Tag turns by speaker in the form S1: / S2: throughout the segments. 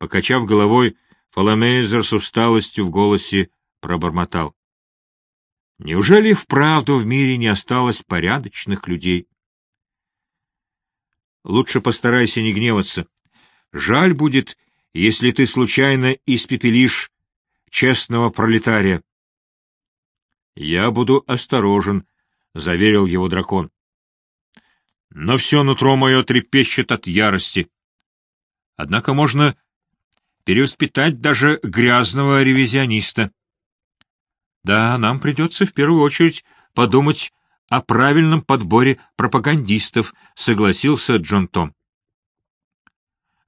S1: Покачав головой, Фоломейзер с усталостью в голосе пробормотал. Неужели вправду в мире не осталось порядочных людей? Лучше постарайся не гневаться. Жаль будет, если ты случайно испепелишь честного пролетария. — Я буду осторожен, — заверил его дракон. — Но все нутро мое трепещет от ярости. Однако можно переуспитать даже грязного ревизиониста. Да, нам придется в первую очередь подумать о правильном подборе пропагандистов, согласился Джон Том.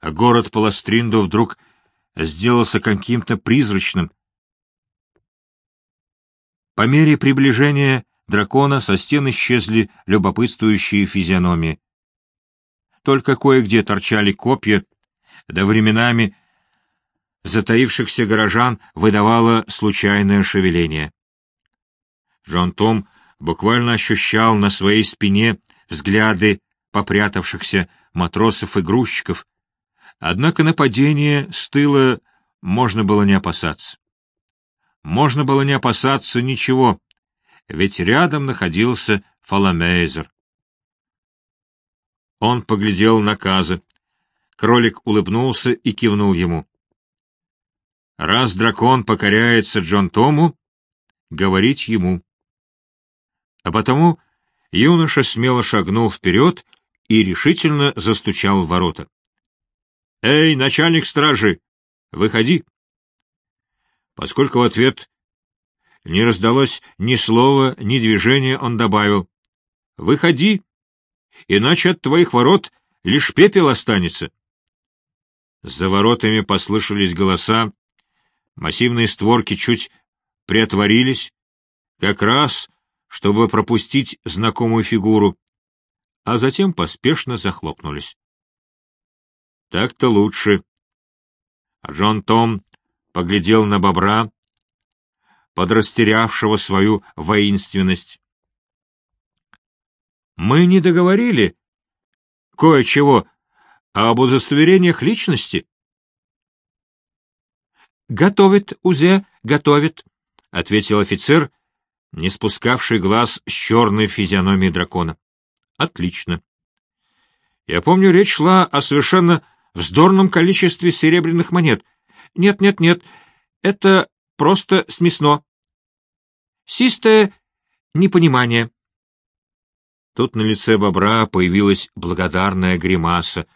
S1: Город Паластриндо вдруг сделался каким-то призрачным. По мере приближения дракона со стен исчезли любопытствующие физиономии. Только кое-где торчали копья, да временами затаившихся горожан выдавало случайное шевеление. Джон Том буквально ощущал на своей спине взгляды попрятавшихся матросов и грузчиков, однако нападение с тыла можно было не опасаться. Можно было не опасаться ничего, ведь рядом находился Фаламейзер. Он поглядел на Каза. Кролик улыбнулся и кивнул ему. Раз дракон покоряется Джон Тому, говорить ему. А потому юноша смело шагнул вперед и решительно застучал в ворота. — Эй, начальник стражи, выходи! Поскольку в ответ не раздалось ни слова, ни движения, он добавил. — Выходи, иначе от твоих ворот лишь пепел останется. За воротами послышались голоса, Массивные створки чуть приотворились, как раз, чтобы пропустить знакомую фигуру, а затем поспешно захлопнулись. Так-то лучше. А Джон Том поглядел на бобра, подрастерявшего свою воинственность. Мы не договорили кое-чего об удостоверениях личности. Готовит, Узе, готовит, — ответил офицер, не спускавший глаз с черной физиономии дракона. — Отлично. Я помню, речь шла о совершенно вздорном количестве серебряных монет. Нет, нет, нет, это просто смесно. Систое непонимание. Тут на лице бобра появилась благодарная гримаса.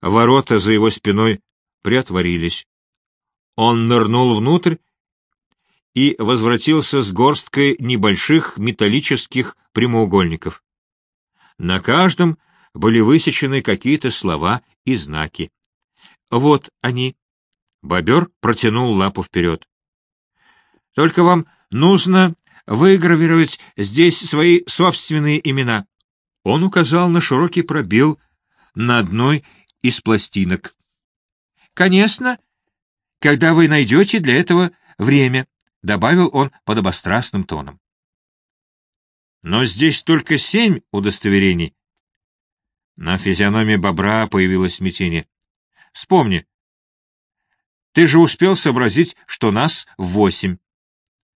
S1: Ворота за его спиной приотворились. Он нырнул внутрь и возвратился с горсткой небольших металлических прямоугольников. На каждом были высечены какие-то слова и знаки. Вот они. Бобер протянул лапу вперед. — Только вам нужно выгравировать здесь свои собственные имена. Он указал на широкий пробел на одной из пластинок. — Конечно, когда вы найдете для этого время, — добавил он подобострастным тоном. Но здесь только семь удостоверений. На физиономии бобра появилось смятение. — Вспомни. Ты же успел сообразить, что нас восемь.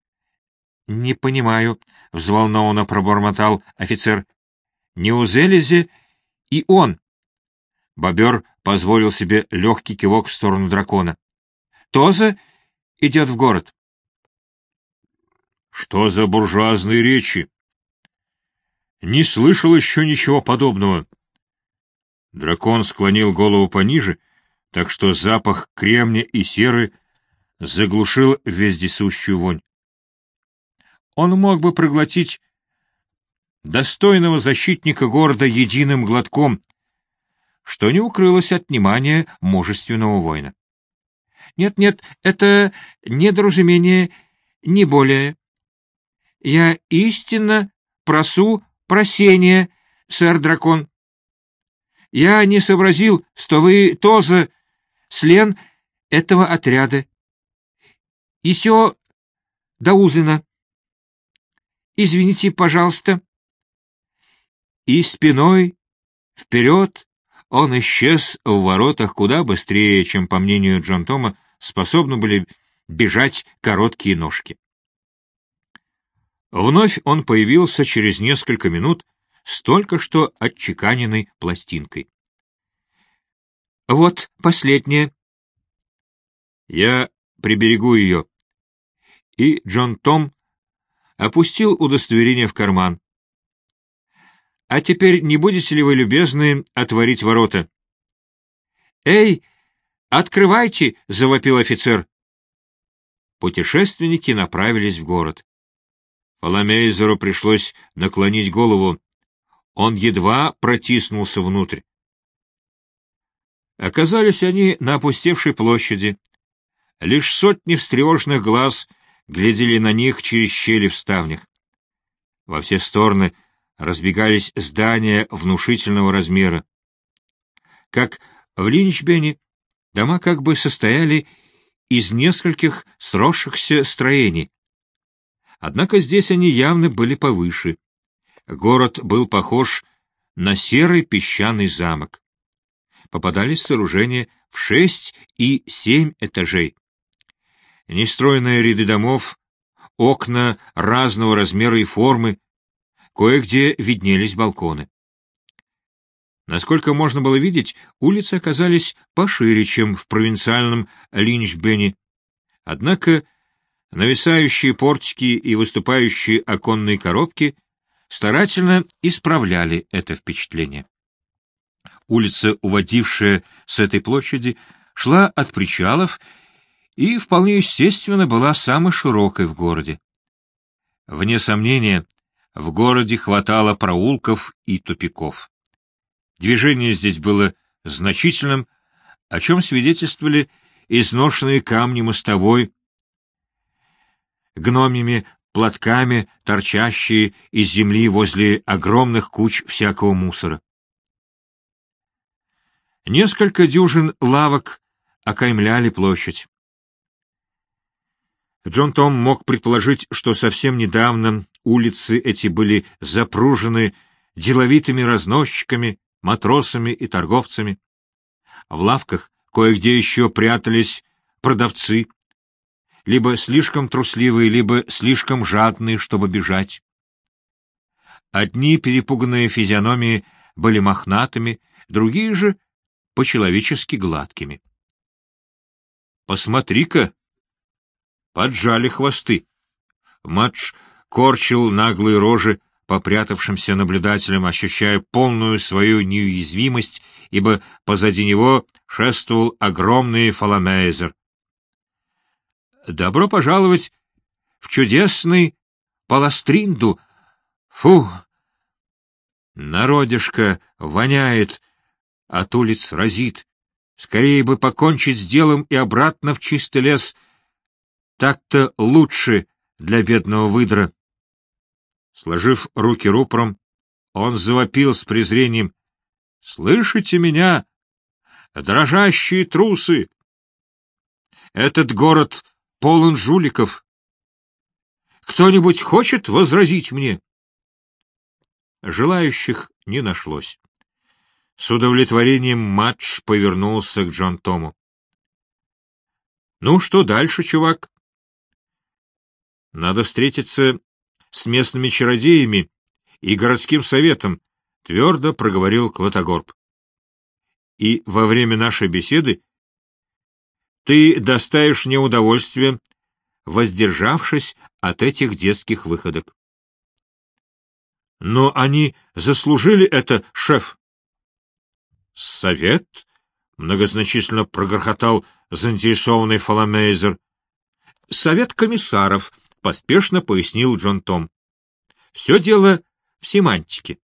S1: — Не понимаю, — взволнованно пробормотал офицер. — у Зелези и он. Бобер позволил себе легкий кивок в сторону дракона. Тоза идет в город. Что за буржуазные речи? Не слышал еще ничего подобного. Дракон склонил голову пониже, так что запах кремня и серы заглушил вездесущую вонь. Он мог бы проглотить достойного защитника города единым глотком, что не укрылось от внимания мужественного воина. Нет-нет, это недоразумение, не более. Я истинно просу просения, сэр-дракон. Я не сообразил, что вы тоже член этого отряда. Все до узына. Извините, пожалуйста. И спиной вперед он исчез в воротах куда быстрее, чем, по мнению Джон Тома, способны были бежать короткие ножки. Вновь он появился через несколько минут с только что отчеканенной пластинкой. «Вот последняя». «Я приберегу ее». И Джон Том опустил удостоверение в карман. «А теперь не будете ли вы любезны отворить ворота?» «Эй, открывайте!» — завопил офицер. Путешественники направились в город. Фоломейзеру пришлось наклонить голову. Он едва протиснулся внутрь. Оказались они на опустевшей площади. Лишь сотни встревоженных глаз глядели на них через щели в ставнях. Во все стороны разбегались здания внушительного размера. Как в Линчбене, дома как бы состояли из нескольких сросшихся строений. Однако здесь они явно были повыше. Город был похож на серый песчаный замок. Попадались сооружения в шесть и семь этажей. Нестроенные ряды домов, окна разного размера и формы, кое-где виднелись балконы. Насколько можно было видеть, улицы оказались пошире, чем в провинциальном Линчбене. Однако нависающие портики и выступающие оконные коробки старательно исправляли это впечатление. Улица, уводившая с этой площади, шла от причалов и, вполне естественно, была самой широкой в городе. Вне сомнения, в городе хватало проулков и тупиков. Движение здесь было значительным, о чем свидетельствовали изношенные камни мостовой, гномьими платками, торчащие из земли возле огромных куч всякого мусора. Несколько дюжин лавок окаймляли площадь. Джон Том мог предположить, что совсем недавно улицы эти были запружены деловитыми разносчиками, матросами и торговцами. В лавках кое-где еще прятались продавцы, либо слишком трусливые, либо слишком жадные, чтобы бежать. Одни перепуганные физиономии были мохнатыми, другие же — по-человечески гладкими. «Посмотри-ка!» Поджали хвосты. Матч корчил наглые рожи попрятавшимся наблюдателям, ощущая полную свою неуязвимость, ибо позади него шествовал огромный фаламейзер. Добро пожаловать в чудесный Паластринду. Фу! Народишко воняет, от улиц разит. Скорее бы покончить с делом и обратно в чистый лес. Так-то лучше для бедного выдра. Сложив руки рупором, он завопил с презрением. — Слышите меня, дрожащие трусы? Этот город полон жуликов. Кто-нибудь хочет возразить мне? Желающих не нашлось. С удовлетворением матч повернулся к Джон Тому. — Ну, что дальше, чувак? — Надо встретиться с местными чародеями и городским советом, — твердо проговорил Клотогорб. — И во время нашей беседы ты доставишь мне удовольствие, воздержавшись от этих детских выходок. — Но они заслужили это, шеф. — Совет? — многозначительно прогрохотал заинтересованный Фоломейзер. — Совет комиссаров, — поспешно пояснил Джон Том. — Все дело в семантике.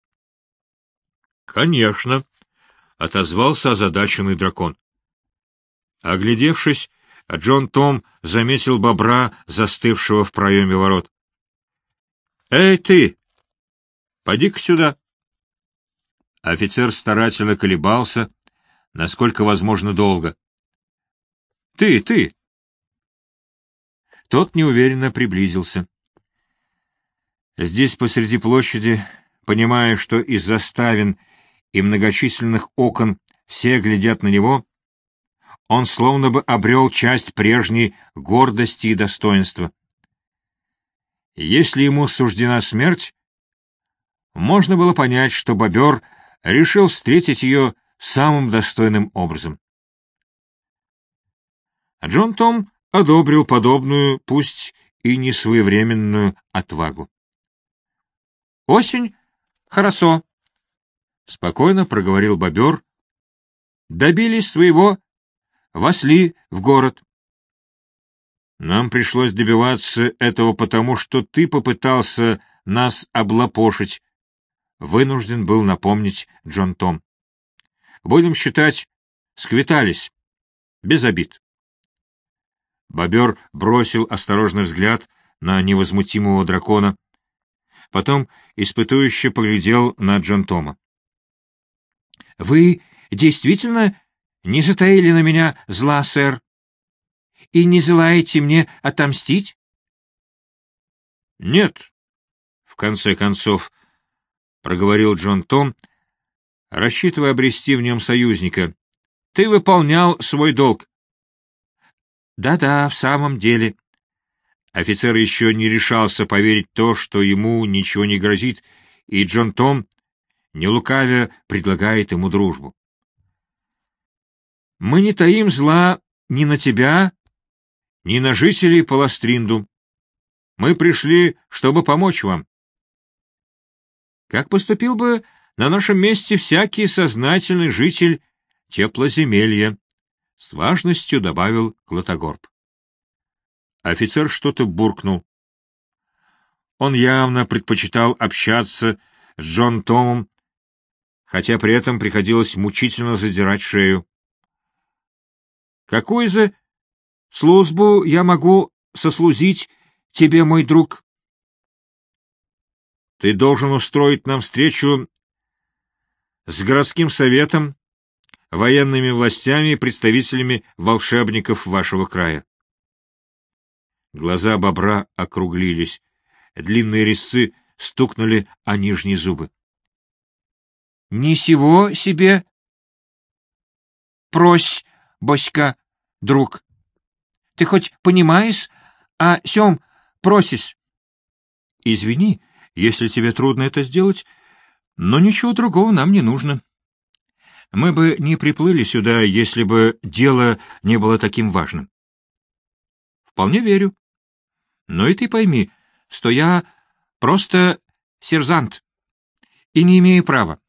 S1: — Конечно, — отозвался озадаченный дракон. Оглядевшись, Джон Том заметил бобра, застывшего в проеме ворот. — Эй, ты! Поди-ка сюда! Офицер старательно колебался, насколько возможно долго. — Ты, ты! Тот неуверенно приблизился. Здесь, посреди площади, понимая, что из заставин и многочисленных окон все глядят на него, он словно бы обрел часть прежней гордости и достоинства. Если ему суждена смерть, можно было понять, что бобер решил встретить ее самым достойным образом. Джон Том одобрил подобную, пусть и не своевременную отвагу. — Осень? Хорошо, — спокойно проговорил бобер. — Добились своего, восли в город. Нам пришлось добиваться этого потому, что ты попытался нас облапошить, — вынужден был напомнить Джон Том. Будем считать, сквитались, без обид. Бобер бросил осторожный взгляд на невозмутимого дракона, потом испытующе поглядел на Джон Тома. — Вы действительно не затаили на меня зла, сэр? И не желаете мне отомстить? — Нет, — в конце концов, — проговорил Джон Том, рассчитывая обрести в нем союзника. — Ты выполнял свой долг. Да-да, в самом деле. Офицер еще не решался поверить то, что ему ничего не грозит, и Джон Том, не лукавя, предлагает ему дружбу. Мы не таим зла ни на тебя, ни на жителей Паластринду. Мы пришли, чтобы помочь вам. Как поступил бы на нашем месте всякий сознательный житель теплоземелья? — с важностью добавил Клотогорб. Офицер что-то буркнул. Он явно предпочитал общаться с Джон Томом, хотя при этом приходилось мучительно задирать шею. — Какую же службу я могу сослужить тебе, мой друг? — Ты должен устроить нам встречу с городским советом военными властями и представителями волшебников вашего края. Глаза бобра округлились, длинные резцы стукнули о нижние зубы. — Ни сего себе! — Прось, Боська, друг. Ты хоть понимаешь, а сем просишь? — Извини, если тебе трудно это сделать, но ничего другого нам не нужно. Мы бы не приплыли сюда, если бы дело не было таким важным. Вполне верю. Но и ты пойми, что я просто сержант и не имею права.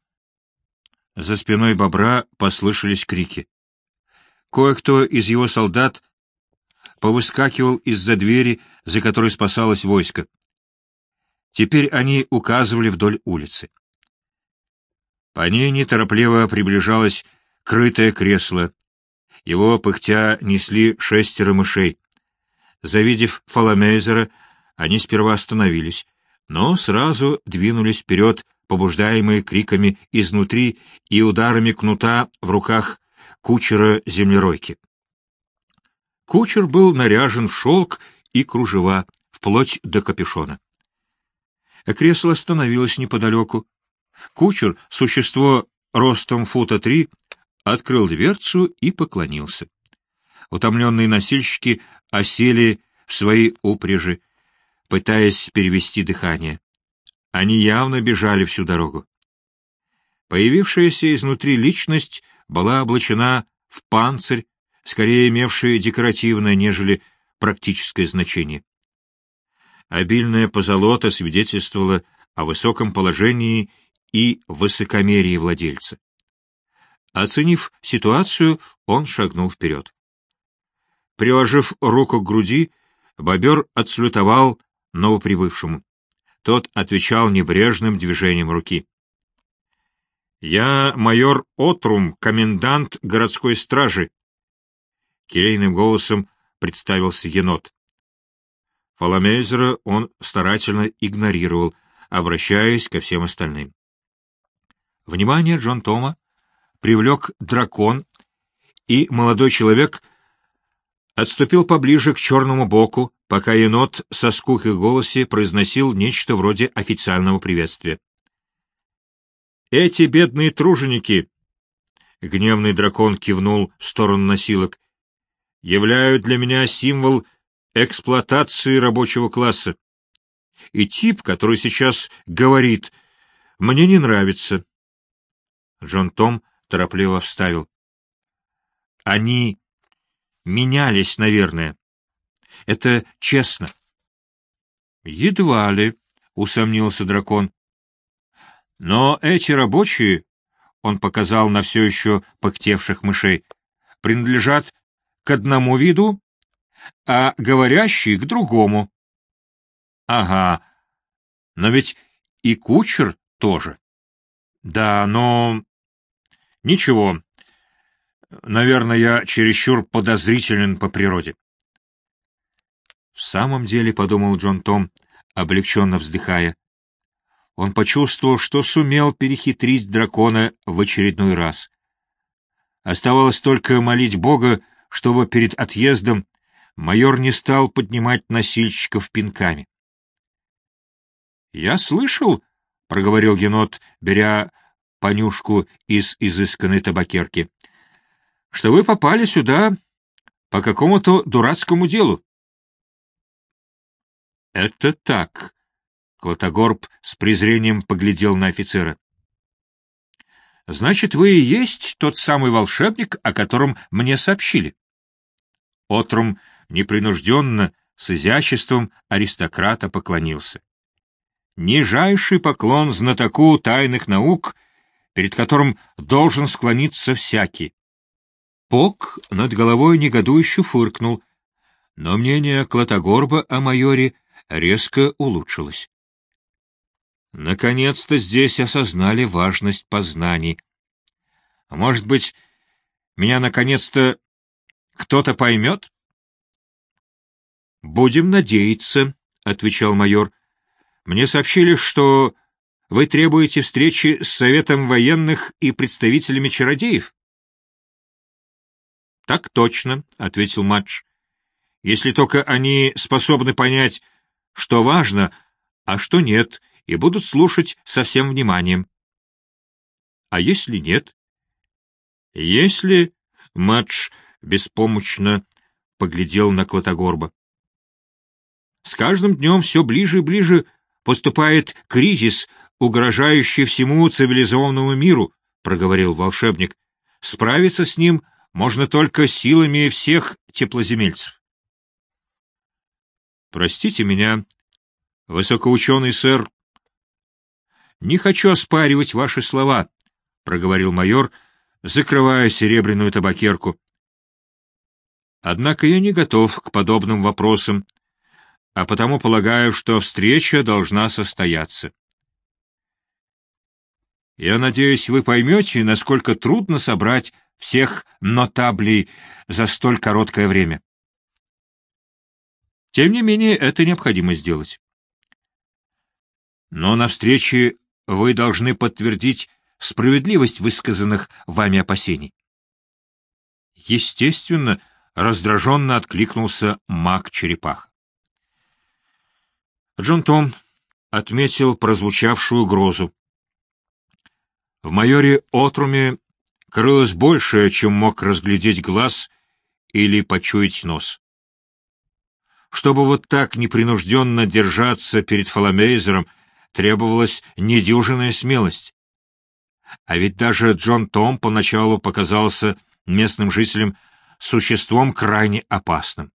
S1: За спиной бобра послышались крики. Кое-кто из его солдат повыскакивал из-за двери, за которой спасалось войско. Теперь они указывали вдоль улицы. По ней неторопливо приближалось крытое кресло. Его, пыхтя, несли шестеро мышей. Завидев Фоломейзера, они сперва остановились, но сразу двинулись вперед, побуждаемые криками изнутри и ударами кнута в руках кучера землеройки. Кучер был наряжен в шелк и кружева, вплоть до капюшона. Кресло остановилось неподалеку. Кучер, существо ростом фута три, открыл дверцу и поклонился. Утомленные носильщики осели в свои упряжи, пытаясь перевести дыхание. Они явно бежали всю дорогу. Появившаяся изнутри личность была облачена в панцирь, скорее имевший декоративное, нежели практическое значение. Обильная позолота свидетельствовала о высоком положении и высокомерие владельца. Оценив ситуацию, он шагнул вперед. Приложив руку к груди, бобер отслютовал новоприбывшему. Тот отвечал небрежным движением руки. — Я майор Отрум, комендант городской стражи. Келейным голосом представился енот. Фоломейзера он старательно игнорировал, обращаясь ко всем остальным. Внимание Джон Тома привлек дракон, и молодой человек отступил поближе к черному боку, пока енот со скукой в голосе произносил нечто вроде официального приветствия. «Эти бедные труженики — гневный дракон кивнул в сторону носилок, — являют для меня символ эксплуатации рабочего класса. И тип, который сейчас говорит, мне не нравится. Джон Том торопливо вставил. Они менялись, наверное. Это честно. Едва ли, — усомнился дракон. Но эти рабочие, — он показал на все еще пыхтевших мышей, — принадлежат к одному виду, а говорящие — к другому. Ага, но ведь и кучер тоже. Да, но... Ничего. Наверное, я чересчур подозрителен по природе. В самом деле, — подумал Джон Том, облегченно вздыхая, — он почувствовал, что сумел перехитрить дракона в очередной раз. Оставалось только молить Бога, чтобы перед отъездом майор не стал поднимать носильщиков пинками. — Я слышал, — проговорил енот, беря понюшку из изысканной табакерки, — что вы попали сюда по какому-то дурацкому делу. — Это так, — Клотогорб с презрением поглядел на офицера. — Значит, вы и есть тот самый волшебник, о котором мне сообщили. Отрум непринужденно, с изяществом аристократа поклонился. Нижайший поклон знатоку тайных наук, перед которым должен склониться всякий. Пок над головой негодующе фыркнул, но мнение Клотогорба о майоре резко улучшилось. Наконец-то здесь осознали важность познаний. Может быть, меня наконец-то кто-то поймет? — Будем надеяться, — отвечал майор. — Мне сообщили, что вы требуете встречи с Советом военных и представителями чародеев? — Так точно, — ответил Мадж. — Если только они способны понять, что важно, а что нет, и будут слушать со всем вниманием. — А если нет? — Если... — Мадж беспомощно поглядел на Клотогорба. С каждым днем все ближе и ближе поступает кризис, угрожающий всему цивилизованному миру, — проговорил волшебник. Справиться с ним можно только силами всех теплоземельцев. — Простите меня, высокоученый сэр. — Не хочу оспаривать ваши слова, — проговорил майор, закрывая серебряную табакерку. Однако я не готов к подобным вопросам, а потому полагаю, что встреча должна состояться. Я надеюсь, вы поймете, насколько трудно собрать всех нотаблей за столь короткое время. Тем не менее, это необходимо сделать. Но на встрече вы должны подтвердить справедливость высказанных вами опасений. Естественно, раздраженно откликнулся маг-черепах. Джон Том отметил прозвучавшую угрозу. В майоре Отруме крылось большее, чем мог разглядеть глаз или почуять нос. Чтобы вот так непринужденно держаться перед Фоломейзером, требовалась недюжинная смелость. А ведь даже Джон Том поначалу показался местным жителям существом крайне опасным.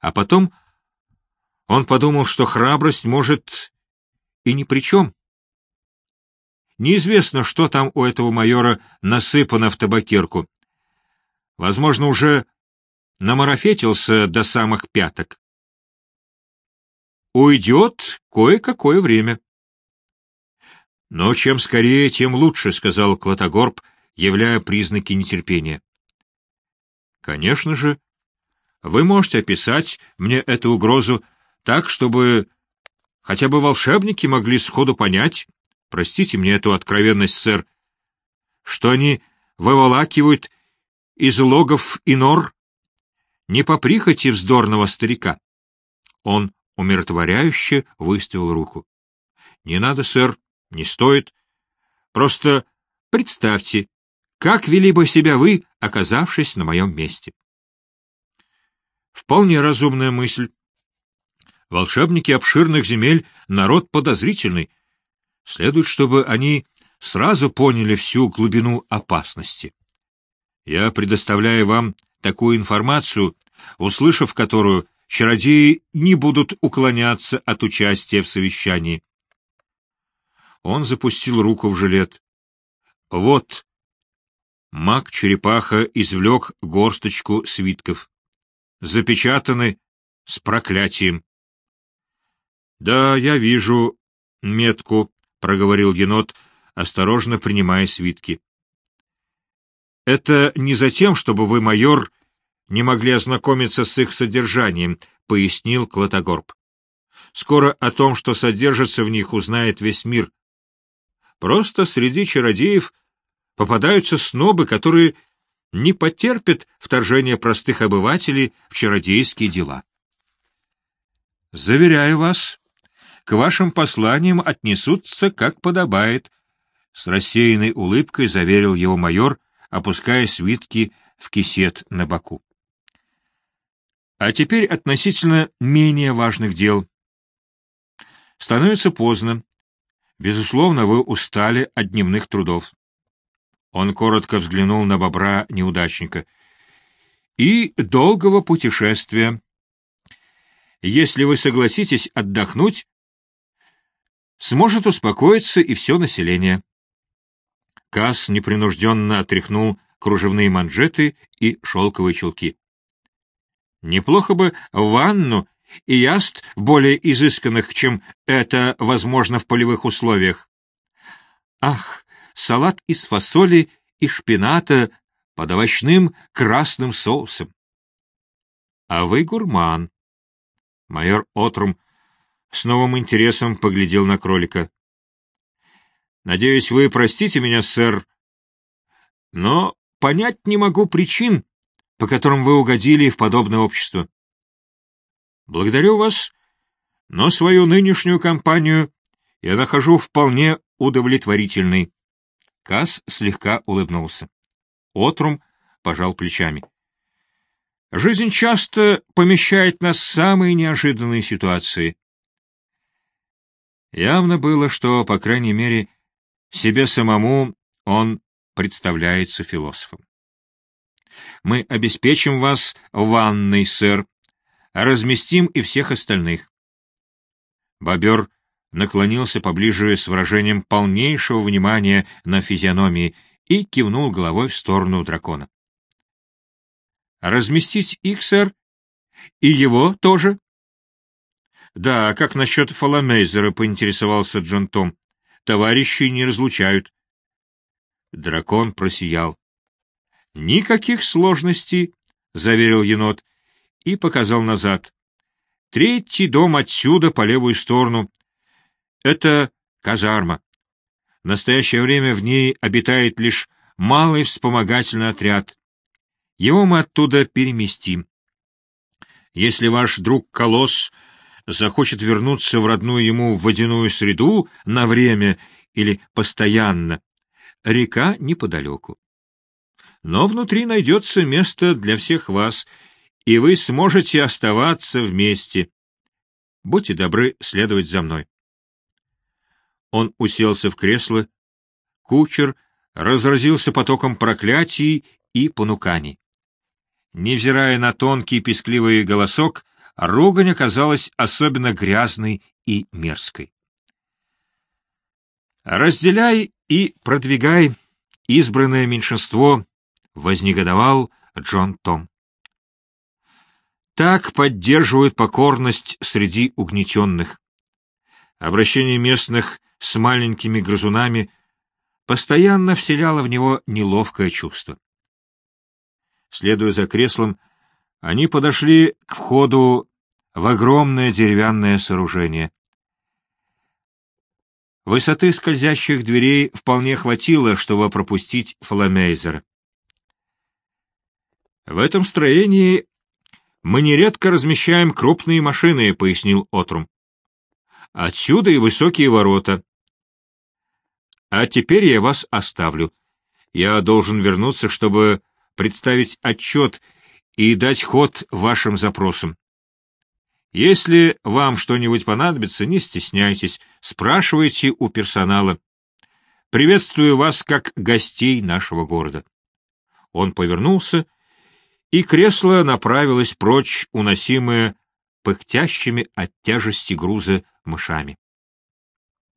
S1: А потом он подумал, что храбрость может и ни при чем. Неизвестно, что там у этого майора насыпано в табакерку. Возможно, уже намарафетился до самых пяток. Уйдет кое-какое время. Но чем скорее, тем лучше, — сказал Клотогорб, являя признаки нетерпения. Конечно же, вы можете описать мне эту угрозу так, чтобы хотя бы волшебники могли сходу понять, простите мне эту откровенность, сэр, что они выволакивают из логов и нор не по прихоти вздорного старика. Он умиротворяюще выставил руку. — Не надо, сэр, не стоит. Просто представьте, Как вели бы себя вы, оказавшись на моем месте? Вполне разумная мысль. Волшебники обширных земель — народ подозрительный. Следует, чтобы они сразу поняли всю глубину опасности. Я предоставляю вам такую информацию, услышав которую, чародеи не будут уклоняться от участия в совещании. Он запустил руку в жилет. Вот. Маг-черепаха извлек горсточку свитков. Запечатаны с проклятием. — Да, я вижу метку, — проговорил енот, осторожно принимая свитки. — Это не за тем, чтобы вы, майор, не могли ознакомиться с их содержанием, — пояснил Клотогорб. — Скоро о том, что содержится в них, узнает весь мир. Просто среди чародеев попадаются снобы, которые не потерпят вторжения простых обывателей в чародейские дела. Заверяю вас, к вашим посланиям отнесутся, как подобает, — с рассеянной улыбкой заверил его майор, опуская свитки в кисет на боку. А теперь относительно менее важных дел. Становится поздно. Безусловно, вы устали от дневных трудов. Он коротко взглянул на бобра-неудачника. И долгого путешествия. Если вы согласитесь отдохнуть, сможет успокоиться и все население. Касс непринужденно отряхнул кружевные манжеты и шелковые чулки. Неплохо бы ванну и яст более изысканных, чем это возможно в полевых условиях. Ах, салат из фасоли и шпината под овощным красным соусом. А вы гурман. Майор Отрум с новым интересом поглядел на кролика. Надеюсь, вы простите меня, сэр, но понять не могу причин, по которым вы угодили в подобное общество. Благодарю вас, но свою нынешнюю кампанию я нахожу вполне удовлетворительной. Касс слегка улыбнулся. Отрум пожал плечами. Жизнь часто помещает нас в самые неожиданные ситуации. Явно было, что, по крайней мере, себе самому он представляется философом. Мы обеспечим вас ванной, сэр, разместим и всех остальных. Бобер наклонился поближе с выражением полнейшего внимания на физиономии и кивнул головой в сторону дракона. — Разместить их, сэр? И его тоже? — Да, как насчет Фоломейзера, — поинтересовался Джон Том. — Товарищи не разлучают. Дракон просиял. — Никаких сложностей, — заверил енот и показал назад. Третий дом отсюда, по левую сторону. Это казарма. В настоящее время в ней обитает лишь малый вспомогательный отряд. Его мы оттуда переместим. Если ваш друг Колосс захочет вернуться в родную ему водяную среду на время или постоянно, река неподалеку. Но внутри найдется место для всех вас, и вы сможете оставаться вместе. Будьте добры следовать за мной. Он уселся в кресло. Кучер разразился потоком проклятий и понуканий. Невзирая на тонкий пескливый голосок, ругань оказалась особенно грязной и мерзкой. «Разделяй и продвигай избранное меньшинство», — вознегодовал Джон Том. Так поддерживают покорность среди угнетенных. Обращение местных с маленькими грызунами постоянно вселяло в него неловкое чувство. Следуя за креслом, они подошли к входу в огромное деревянное сооружение. Высоты скользящих дверей вполне хватило, чтобы пропустить Фоломейзера. В этом строении мы нередко размещаем крупные машины, — пояснил Отрум. Отсюда и высокие ворота. А теперь я вас оставлю. Я должен вернуться, чтобы представить отчет и дать ход вашим запросам. Если вам что-нибудь понадобится, не стесняйтесь, спрашивайте у персонала. Приветствую вас как гостей нашего города. Он повернулся, и кресло направилось прочь, уносимое пыхтящими от тяжести груза мышами.